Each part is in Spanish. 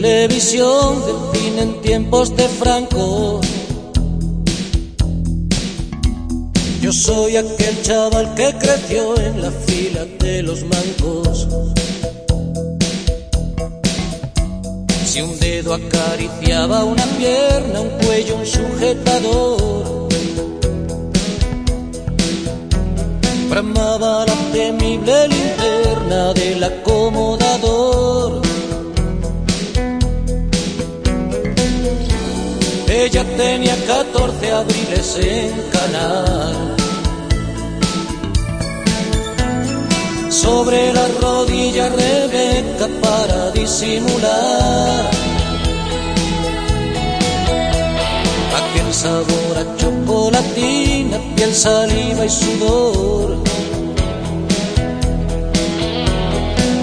televisión del cine en tiempos de Franco. Yo soy aquel chaval que creció en la fila de los mancos. Si un dedo acariciaba una pierna, un cuello, un sujetador. Bramaba la temible linterna del acomodador. Ella tenía 14 abriles en canal. Sobre la rodilla Rebeca para disimular aquel sabor a chocolatina, piel, saliva y sudor.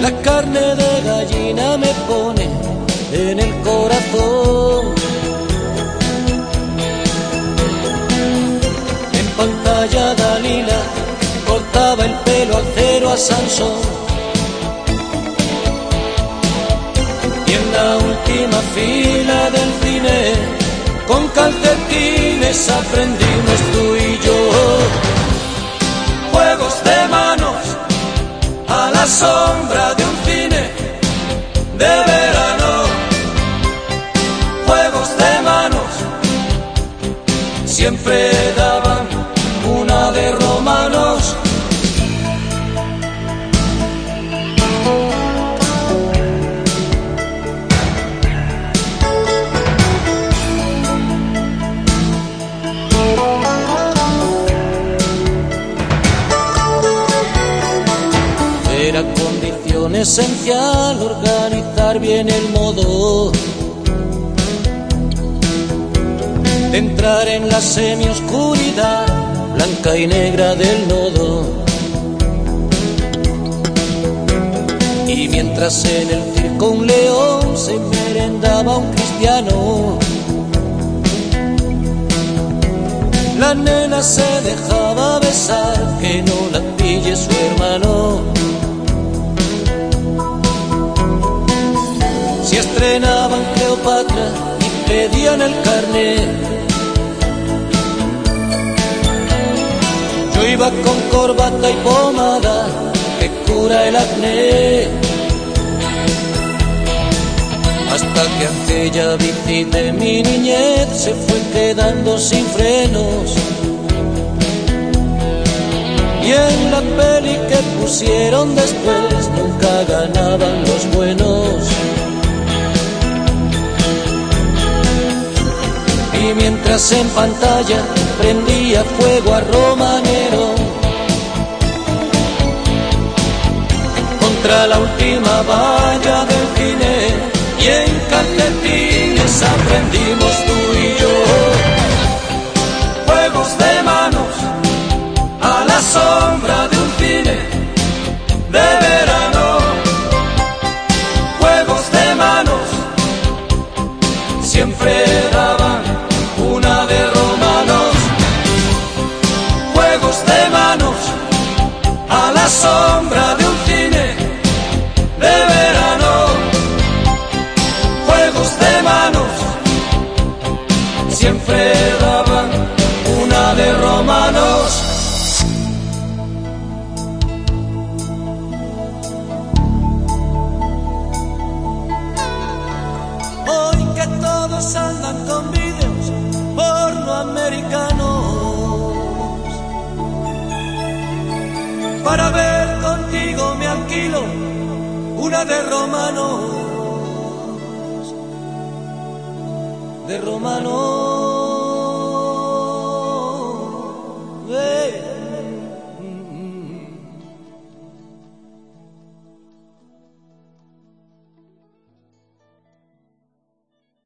La carne de gallina me pone en el corazón. Pantalla Dalila cortaba el pelo al cero a Sansón. Y en la última fila del cine, con calcetines aprendimos tú y yo. Juegos de manos a la sombra de un cine de verano. Juegos de manos siempre de Era condición esencial organizar bien el modo de entrar en la semioscuridad blanca y negra del nodo. Y mientras en el circo un león se merendaba un cristiano, la nena se dejaba besar que no la pille su hermano. Si estrenaban Cleopatra y pedían el carnet, con corbata y pomada que cura el acné. Hasta que aquella bici de mi niñez se fue quedando sin frenos. Y en la peli que pusieron después nunca ganaban los buenos. Y mientras en pantalla prendía fuego a Romanero contra la última valla del cine y en calcetines aprendimos tú y yo. Juegos de manos a la sombra de un cine de verano. Juegos de manos siempre daban una de romanos. Juegos de manos a la sombra siempre daban una de romanos. Hoy que todos andan con vídeos porno americanos Para ver contigo me alquilo una de romanos. De romanos